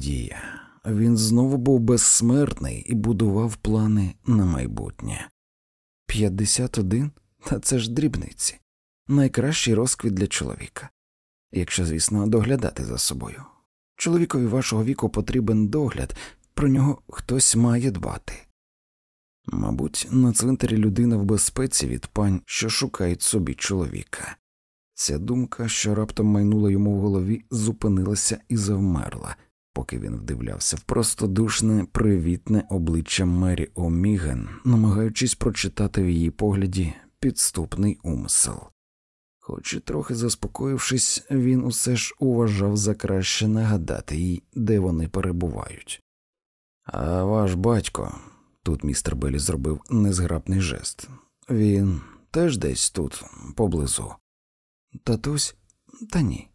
надія. Він знову був безсмертний і будував плани на майбутнє. П'ятдесят один? Та це ж дрібниці, найкращий розквіт для чоловіка, якщо, звісно, доглядати за собою. Чоловікові вашого віку потрібен догляд, про нього хтось має дбати. Мабуть, на цвинтарі людина в безпеці від пань, що шукають собі чоловіка. Ця думка, що раптом майнула йому в голові, зупинилася і завмерла, поки він вдивлявся в простодушне, привітне обличчя Мері Оміген, намагаючись прочитати в її погляді підступний умисел. Хоч і трохи заспокоївшись, він усе ж уважав за краще нагадати їй, де вони перебувають. А ваш батько, тут містер Белі зробив незграбний жест, він теж десь тут, поблизу. Татусь? Та ні.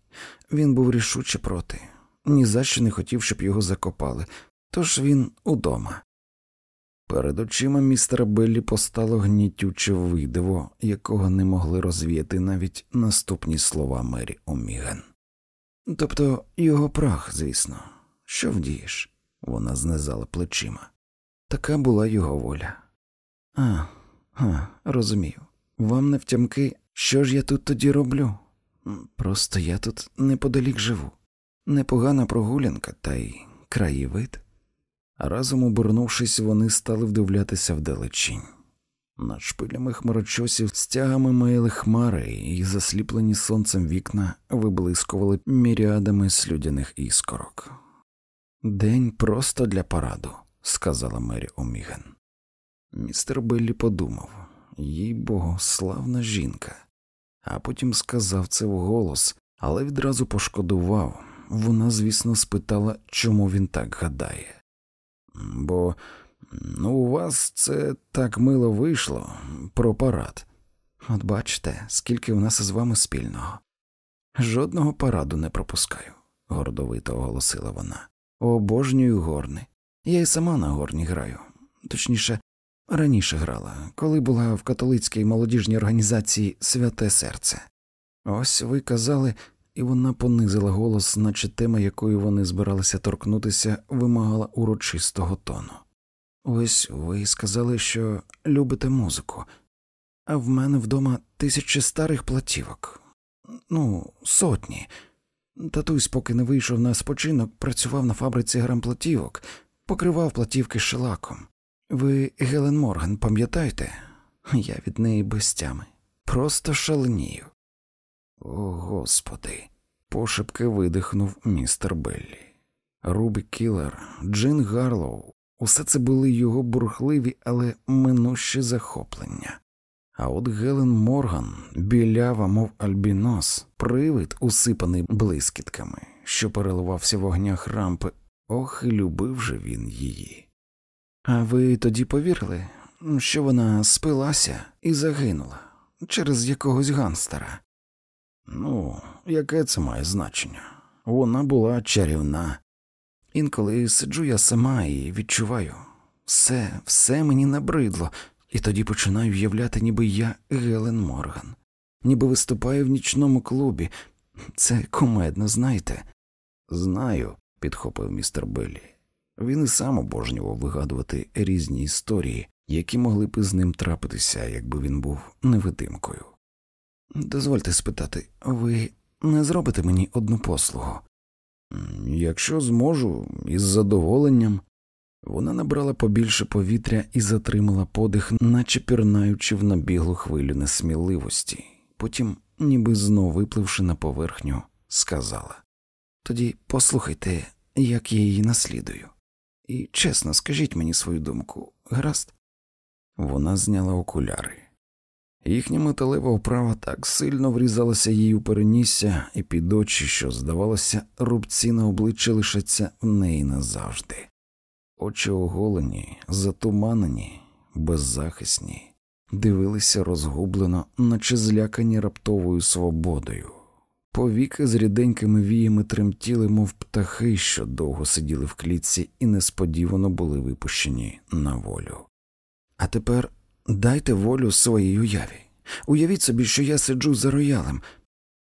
Він був рішуче проти, ні за що не хотів, щоб його закопали, тож він удома. Перед очима містера Беллі постало гнітюче видиво, якого не могли розвіяти навіть наступні слова Мері Оміген. Тобто його прах, звісно, що вдієш? Вона знизала плечима. Така була його воля. А, а, розумію. Вам не втямки, що ж я тут тоді роблю? Просто я тут неподалік живу. Непогана прогулянка, та й краєвид. Разом обернувшись, вони стали вдивлятися вдалечінь. Над шпилями хмарочосів стягами маяли хмари, і засліплені сонцем вікна виблискували міріадами слюдяних іскорок. День просто для параду, сказала Мері Оміген. Містер Беллі подумав їй богу, славна жінка, а потім сказав це вголос, але відразу пошкодував. Вона, звісно, спитала, чому він так гадає. Бо ну, у вас це так мило вийшло про парад. От бачите, скільки у нас із вами спільного. Жодного параду не пропускаю, гордовито оголосила вона. Обожнюю горни. Я й сама на горні граю. Точніше, раніше грала, коли була в католицькій молодіжній організації Святе Серце. Ось ви казали, і вона понизила голос, наче тема, якою вони збиралися торкнутися, вимагала урочистого тону. Ось ви сказали, що любите музику, а в мене вдома тисячі старих платівок, ну, сотні. Татусь, поки не вийшов на спочинок, працював на фабриці грамплатівок, покривав платівки шелаком. Ви Гелен Морган, пам'ятаєте? Я від неї без тями. Просто шаленію. О, господи, пошепки видихнув містер Беллі. Рубі Кілер, Джин Гарлоу, усе це були його бурхливі, але минущі захоплення. А от Гелен Морган, білява, мов альбінос, привид, усипаний блискітками, що переливався в огнях рампи, ох, і любив же він її. А ви тоді повірили, що вона спилася і загинула через якогось ганстера? Ну, яке це має значення? Вона була чарівна. Інколи сиджу я сама і відчуваю все, все мені набридло, і тоді починаю в'являти, ніби я Гелен Морган, ніби виступаю в нічному клубі. Це кумедно, знаєте? Знаю, підхопив містер Беллі. Він і сам обожнював вигадувати різні історії, які могли б із ним трапитися, якби він був невидимкою. Дозвольте спитати, ви не зробите мені одну послугу? Якщо зможу, із задоволенням. Вона набрала побільше повітря і затримала подих, наче пірнаючи в набіглу хвилю несміливості, потім, ніби знов випливши на поверхню, сказала Тоді послухайте, як я її наслідую. І чесно, скажіть мені свою думку, гаразд? Вона зняла окуляри. Їхня металева оправа так сильно врізалася їй у перенісся і під очі, що, здавалося, рубці на обличчя лишаться в неї назавжди. Очі оголені, затуманені, беззахисні, дивилися розгублено, наче злякані раптовою свободою. Повіки з ріденькими віями тремтіли, мов птахи, що довго сиділи в клітці і несподівано були випущені на волю. А тепер дайте волю своїй уяві. Уявіть собі, що я сиджу за роялем.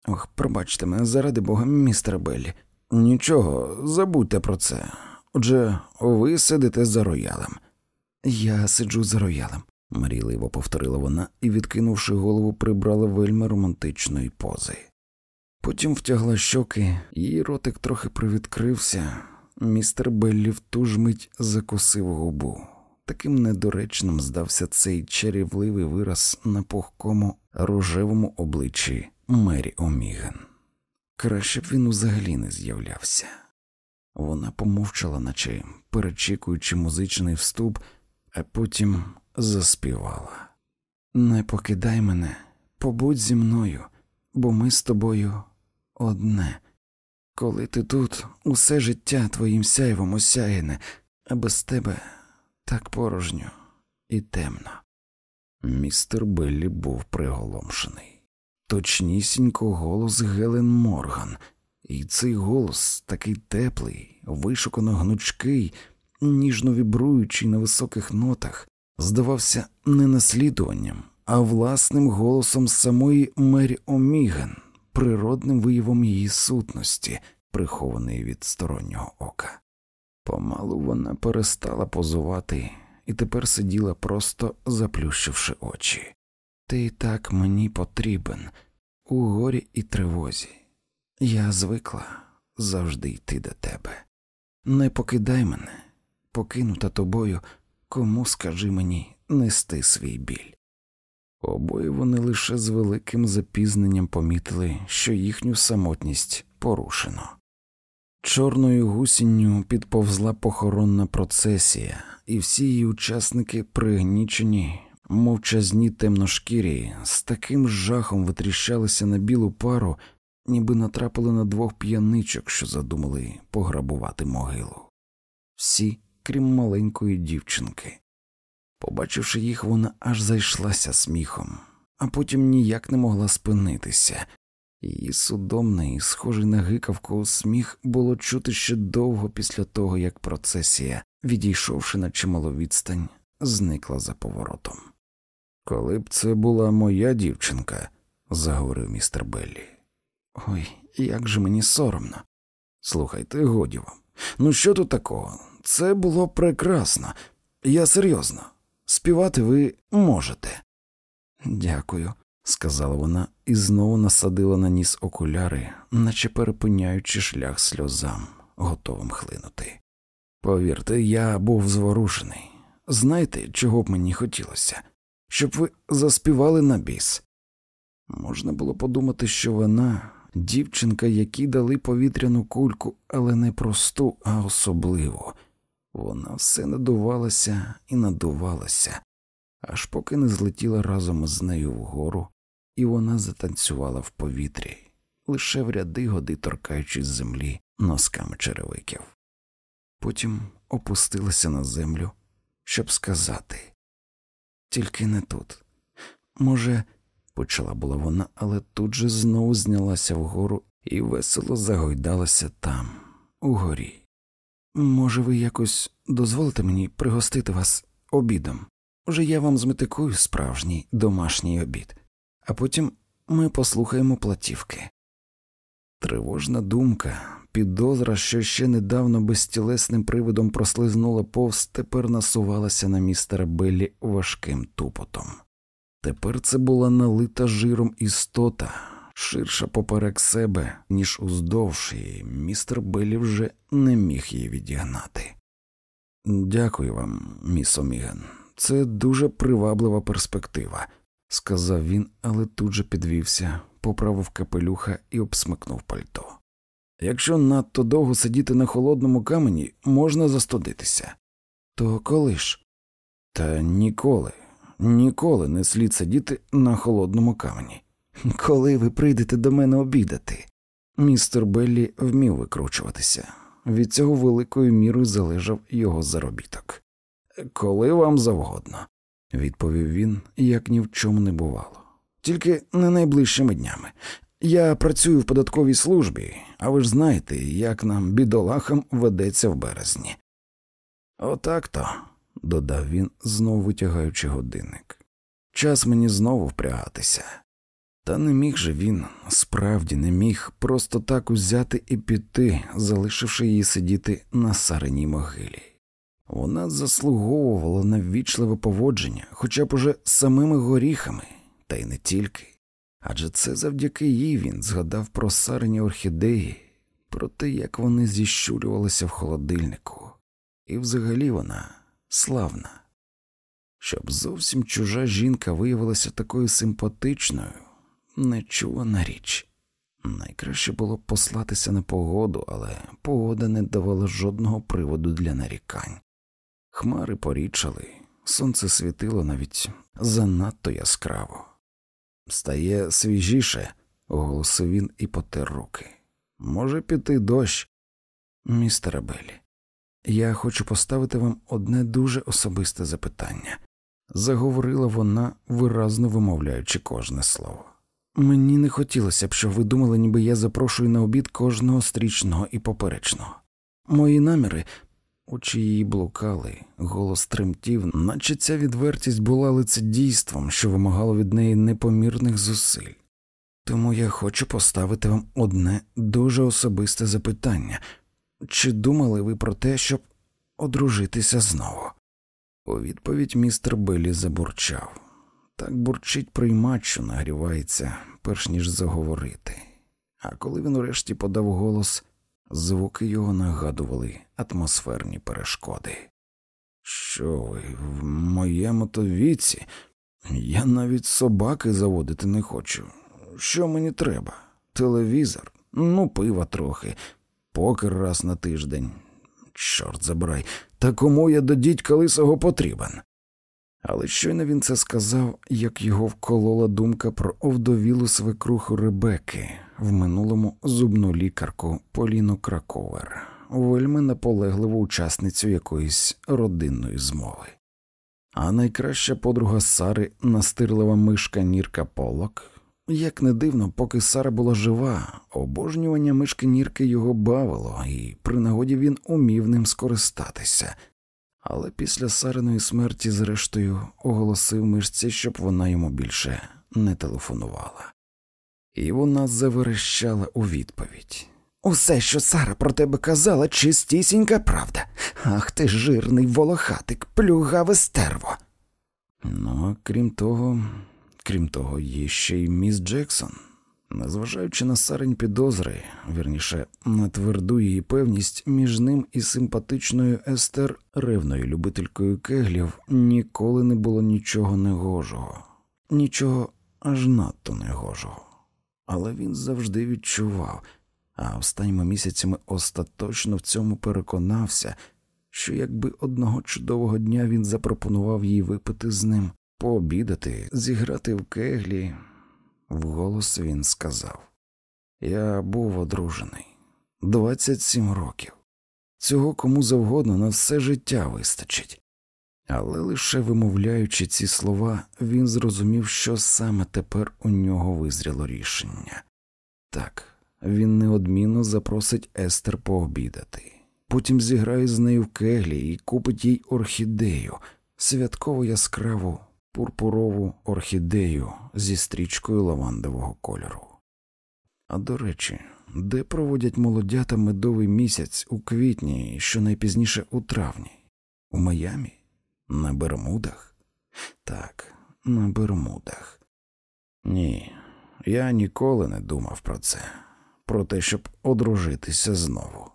Ох, пробачте мене, заради бога, містер Беллі. Нічого, забудьте про це. Отже, ви сидите за роялем. Я сиджу за роялем, мрійливо повторила вона і, відкинувши голову, прибрала вельми романтичної пози. Потім втягла щоки, її ротик трохи привідкрився. Містер Беллі в ту ж мить закусив губу. Таким недоречним здався цей чарівливий вираз на пухкому рожевому обличчі Мері Оміген. Краще б він взагалі не з'являвся. Вона помовчала, наче перечікуючи музичний вступ, а потім заспівала. Не покидай мене, побудь зі мною, бо ми з тобою одне. Коли ти тут, усе життя твоїм сяйвом осяяне, а без тебе так порожньо і темно. Містер Беллі був приголомшений. Точнісінько голос Гелен Морган, і цей голос такий теплий, вишукано гнучкий, ніжно вібруючий на високих нотах, здавався не наслідуванням, а власним голосом самої Мері Оміган, природним виявом її сутності, прихованої від стороннього ока. Помалу вона перестала позувати і тепер сиділа просто заплющивши очі. Ти так мені потрібен у горі і тривозі. Я звикла завжди йти до тебе. Не покидай мене, покинута тобою, кому скажи мені нести свій біль. Обоє вони лише з великим запізненням помітили, що їхню самотність порушено. Чорною гусінню підповзла похоронна процесія, і всі її учасники пригнічені, мовчазні темношкірі, з таким жахом витріщалися на білу пару, ніби натрапили на двох п'яничок, що задумали пограбувати могилу. Всі, крім маленької дівчинки. Побачивши їх, вона аж зайшлася сміхом, а потім ніяк не могла спинитися. Її судомний, схожий на гикавку сміх було чути ще довго після того, як процесія, відійшовши на чималу відстань, зникла за поворотом. Коли б це була моя дівчинка, заговорив містер Беллі. Ой, як же мені соромно. Слухайте, годі вам. Ну що тут такого? Це було прекрасно. Я серйозно. Співати ви можете. Дякую, сказала вона і знову насадила на ніс окуляри, наче перепиняючи шлях сльозам, готовим хлинути. Повірте, я був зворушений. Знаєте, чого б мені хотілося? Щоб ви заспівали на біс. Можна було подумати, що вона дівчинка, якій дали повітряну кульку, але не просту, а особливу. Вона все надувалася і надувалася, аж поки не злетіла разом з нею вгору, і вона затанцювала в повітрі, лише в ряди годи торкаючись землі носками черевиків. Потім опустилася на землю, щоб сказати тільки не тут. Може, почала була вона, але тут же знову знялася вгору і весело загойдалася там, угорі. Може, ви якось дозволите мені пригостити вас обідом? Уже я вам зметикую справжній домашній обід, а потім ми послухаємо платівки. Тривожна думка, підозра, що ще недавно безтілесним привидом прослизнула повз, тепер насувалася на містера Беллі важким тупотом. Тепер це була налита жиром істота, ширша поперек себе, ніж уздовж, і містер Беллі вже не міг її відігнати. Дякую вам, міс Оміган. Це дуже приваблива перспектива, сказав він, але тут же підвівся, поправив капелюха і обсмикнув пальто. Якщо надто довго сидіти на холодному камені, можна застудитися. То коли ж? Та ніколи, ніколи не слід сидіти на холодному камені. Коли ви прийдете до мене обідати? Містер Беллі вмів викручуватися. Від цього великою мірою залежав його заробіток. Коли вам завгодно, відповів він, як ні в чому не бувало. Тільки не найближчими днями. Я працюю в податковій службі, а ви ж знаєте, як нам бідолахам ведеться в березні. Отак то, додав він, знову витягаючи годинник. Час мені знову впрягатися. Та не міг же він, справді не міг просто так узяти і піти, залишивши її сидіти на сареній могилі. Вона заслуговувала на ввічливе поводження, хоча б уже самими горіхами, та й не тільки. Адже це завдяки їй він згадав про сарені орхідеї, про те, як вони зіщулювалися в холодильнику, і взагалі вона славна. Щоб зовсім чужа жінка виявилася такою симпатичною, нечувана річ. Найкраще було б послатися на погоду, але погода не давала жодного приводу для нарікань. Хмари порічали, сонце світило навіть занадто яскраво. Стає свіжіше, оголосив він і потер руки. Може піти дощ. Містере Беллі, я хочу поставити вам одне дуже особисте запитання, заговорила вона, виразно вимовляючи кожне слово. Мені не хотілося б, щоб ви думали, ніби я запрошую на обід кожного стрічного і поперечного. Мої наміри, очі її блукали, голос тремтів, наче ця відвертість була лицедійством, що вимагало від неї непомірних зусиль. Тому я хочу поставити вам одне дуже особисте запитання чи думали ви про те, щоб одружитися знову? У відповідь містер Беллі забурчав. Так бурчить приймач, що нагрівається, перш ніж заговорити. А коли він урешті подав голос, звуки його нагадували атмосферні перешкоди. Що ви, в моєму то віці, я навіть собаки заводити не хочу. Що мені треба? Телевізор, ну, пива трохи, покер раз на тиждень. Чорт забирай, та кому я до дідька лисого потрібен? Але щойно він це сказав, як його вколола думка про овдовілу свекруху Ребекки, в минулому зубну лікарку Поліну Краковер, вельми наполегливу учасницю якоїсь родинної змови. А найкраща подруга Сари, настирлива мишка Нірка Полок, як не дивно, поки Сара була жива, обожнювання мишки Нірки його бавило, і при нагоді він умів ним скористатися але після Сариної смерті, зрештою, оголосив мишці, щоб вона йому більше не телефонувала. І вона заверещала у відповідь Усе, що Сара про тебе казала, чистісінька правда. Ах ти жирний волохатик, плюгаве стерво. Ну, а крім того, крім того, є ще й міс Джексон. Незважаючи на сарень підозри, вірніше на тверду її певність, між ним і симпатичною Естер, ревною любителькою кеглів, ніколи не було нічого негожого, нічого аж надто негожого. Але він завжди відчував, а останніми місяцями остаточно в цьому переконався, що якби одного чудового дня він запропонував їй випити з ним, пообідати, зіграти в кеглі. Вголос він сказав Я був одружений 27 років. Цього кому завгодно на все життя вистачить. Але лише вимовляючи ці слова, він зрозумів, що саме тепер у нього визріло рішення. Так, він неодмінно запросить Естер пообідати, потім зіграє з нею в кеглі і купить їй орхідею, святково яскраву пурпурову орхідею зі стрічкою лавандового кольору. А до речі, де проводять молодята медовий місяць у квітні, що найпізніше у травні? У Майамі? На Бермудах? Так, на Бермудах. Ні, я ніколи не думав про це, про те, щоб одружитися знову.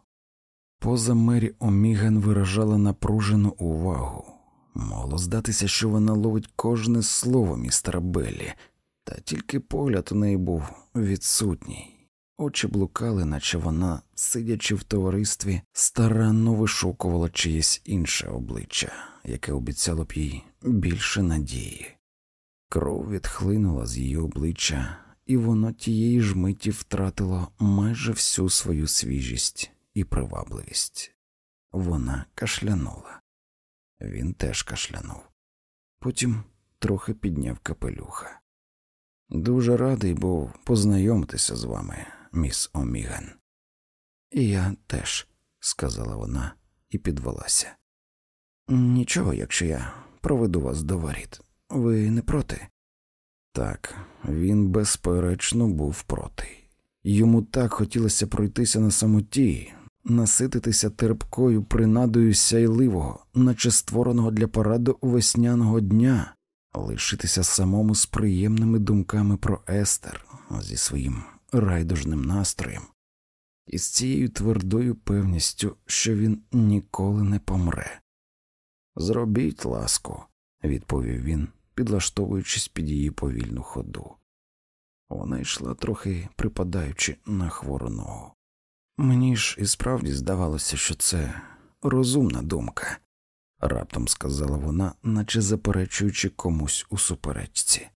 Поза Мері Оміган виражала напружену увагу. Могло здатися, що вона ловить кожне слово містера Беллі, та тільки погляд у неї був відсутній. Очі блукали, наче вона, сидячи в товаристві, старанно вишукувала чиєсь інше обличчя, яке обіцяло б їй більше надії. Кров відхлинула з її обличчя, і воно тієї ж миті втратило майже всю свою свіжість і привабливість. Вона кашлянула. Він теж кашлянув. Потім трохи підняв капелюха. Дуже радий був познайомитися з вами, міс Оміган. Я теж, сказала вона і підвелася. Нічого, якщо я проведу вас до воріт. Ви не проти? Так, він безперечно був проти. Йому так хотілося пройтися на самоті, насититися терпкою принадою сяйливого, наче створеного для параду весняного дня, лишитися самому з приємними думками про Естер зі своїм райдужним настроєм, і з цією твердою певністю, що він ніколи не помре. Зробіть ласку, відповів він, підлаштовуючись під її повільну ходу. Вона йшла трохи припадаючи на хвору ногу. Мені ж і справді здавалося, що це розумна думка, раптом сказала вона, наче заперечуючи комусь у суперечці.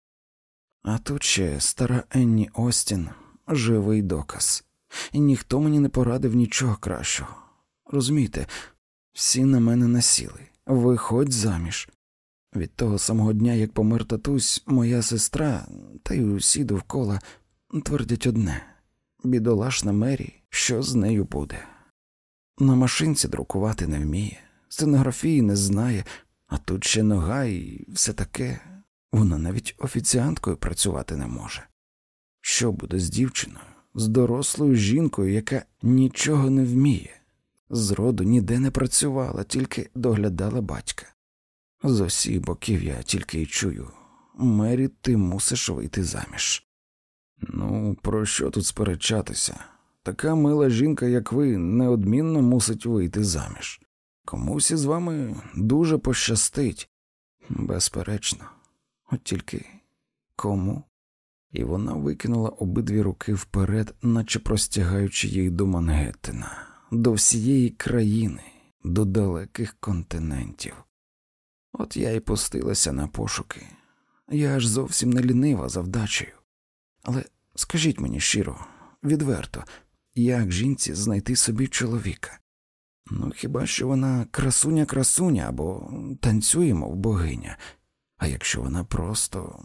А тут ще стара Енні Остін живий доказ, і ніхто мені не порадив нічого кращого. Розумієте, всі на мене насіли, виходь заміж. Від того самого дня, як помер татусь, моя сестра та й усі довкола твердять одне бідолашна Мері, що з нею буде. На машинці друкувати не вміє, сценографії не знає, а тут ще нога і все таке. Вона навіть офіціанткою працювати не може. Що буде з дівчиною, з дорослою жінкою, яка нічого не вміє, зроду ніде не працювала, тільки доглядала батька. З усіх боків я тільки й чую Мері, ти мусиш вийти заміж. Ну, про що тут сперечатися? Така мила жінка, як ви, неодмінно мусить вийти заміж. Комусь із вами дуже пощастить, безперечно, от тільки кому? І вона викинула обидві руки вперед, наче простягаючи їх до Мангеттена, до всієї країни, до далеких континентів. От я і пустилася на пошуки. Я аж зовсім не лінива за вдачею. Але скажіть мені щиро, відверто, як жінці знайти собі чоловіка? Ну, хіба що вона красуня красуня або танцює, мов богиня, а якщо вона просто,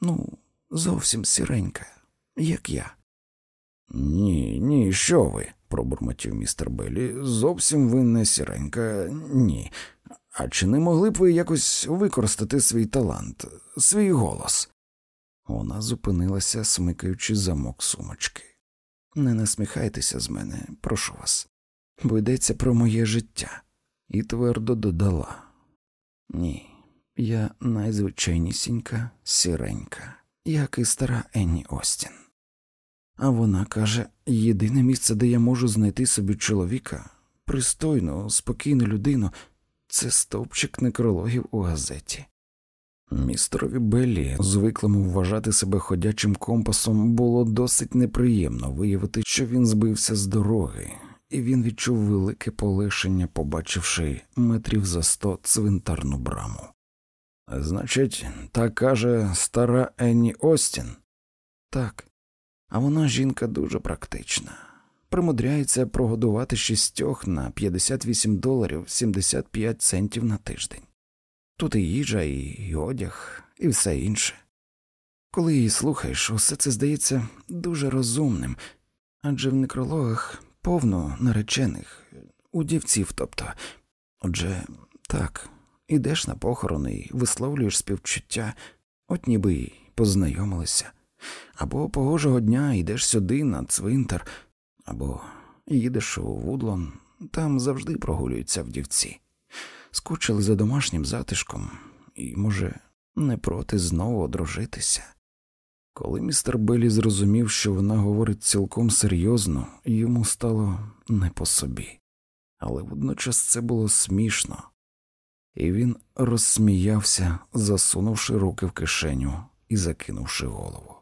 ну, зовсім сіренька, як я. Ні, ні, що ви, пробурмотів містер Беллі, зовсім ви не сіренька, ні. А чи не могли б ви якось використати свій талант, свій голос? Вона зупинилася, смикаючи замок сумочки. Не насміхайтеся з мене, прошу вас, бо йдеться про моє життя, і твердо додала ні, я найзвичайнісінька сіренька, як і стара Енні Остін. А вона каже єдине місце, де я можу знайти собі чоловіка, пристойну, спокійну людину, це стовпчик некрологів у газеті. Містерові Беллі, звиклому вважати себе ходячим компасом, було досить неприємно виявити, що він збився з дороги, і він відчув велике полегшення, побачивши метрів за сто цвинтарну браму. Значить, так каже стара Енні Остін? Так, а вона жінка дуже практична примудряється прогодувати шістьох на 58 доларів 75 центів на тиждень. Тут і їжа, і одяг, і все інше. Коли її слухаєш, усе це здається дуже розумним, адже в некрологах повно наречених, удівців, тобто. Отже, так, ідеш на похорони і висловлюєш співчуття, от ніби й познайомилися, або погожого дня йдеш сюди на цвинтар або їдеш у Вудлон, там завжди прогулюються вдівці, скучили за домашнім затишком і, може, не проти знову одружитися. Коли містер Беллі зрозумів, що вона говорить цілком серйозно, йому стало не по собі, але водночас це було смішно, і він розсміявся, засунувши руки в кишеню і закинувши голову.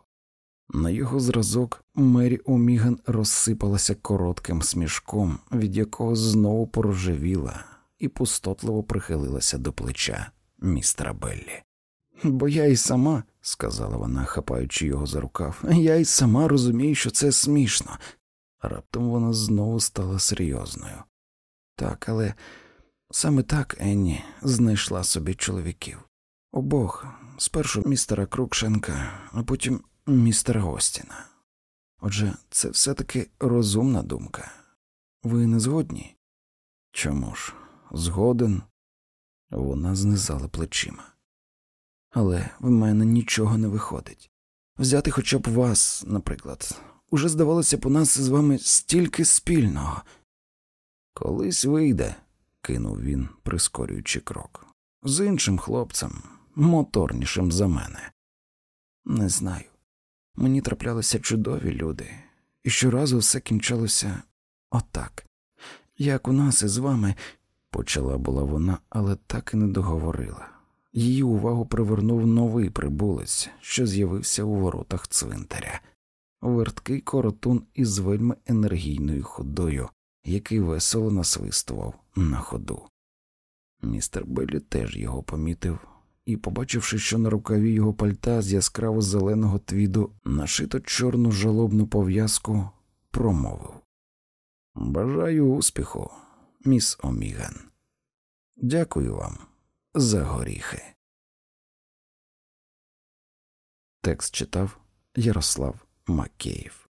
На його зразок Мері Оміган розсипалася коротким смішком, від якого знову порожевіла і пустотливо прихилилася до плеча містера Беллі. Бо я й сама, сказала вона, хапаючи його за рукав, я й сама розумію, що це смішно. Раптом вона знову стала серйозною. Так, але саме так Енні знайшла собі чоловіків. Обох, спершу містера Крукшенка, а потім містера Остіна. Отже, це все таки розумна думка. Ви не згодні? Чому ж? Згоден? Вона знизала плечима. але в мене нічого не виходить. Взяти хоча б вас, наприклад, уже здавалося б у нас з вами стільки спільного. Колись вийде, кинув він, прискорюючи крок. З іншим хлопцем, моторнішим за мене. Не знаю. Мені траплялися чудові люди, і щоразу все кінчалося отак. Як у нас із вами, почала була вона, але так і не договорила. Її увагу привернув новий прибулець, що з'явився у воротах цвинтаря, верткий коротун із вельми енергійною ходою, який весело насвистував на ходу. Містер Беллі теж його помітив і, побачивши, що на рукаві його пальта з яскраво зеленого твіду нашито чорну жалобну пов'язку, промовив Бажаю успіху, міс Оміган. Дякую вам за горіхи. Текст читав Ярослав Макеїв